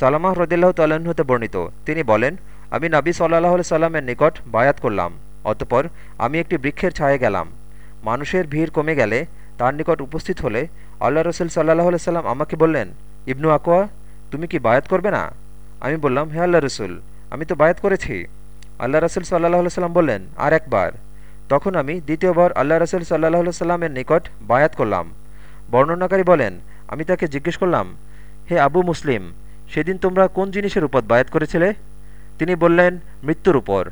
সালামাহ রদিল্লাহ তাল্লাহ্ন হতে বর্ণিত। তিনি বলেন, আমি নবী সাল্লাহ সাল্লামের নিকট বায়াত করলাম, অতপর আমি একটি বৃক্ষের ছায়ে গেলাম। মানুষের ভিড় কমে গেলে তার নিকট উপস্থিত হলে আল্লাহ রসুল সাল্লাহ সাল্লাম আমাকে বললেন, ইবনু আকোয়া তুমি কি বায়াত করবে না? আমি বললাম, হে আল্লাহ রসুল, আমি তো বায়াত করেছি। আল্লাহ রসুল সাল্লাহ সাল্লাম বললেন, আর একবার। তখন আমি দ্বিতীয়বার আল্লাহ রসুল সাল্লাহ সাল্লামের নিকট বায়াত করলাম। বর্ণনাকারী বলেন, আমি তাকে জিজ্ঞেস করলাম, হে আবু মুসলিম সেদিন তোমরা কোন জিনিসের উপর বায়াত করেছিলে? তিনি বললেন মৃত্যুর উপর।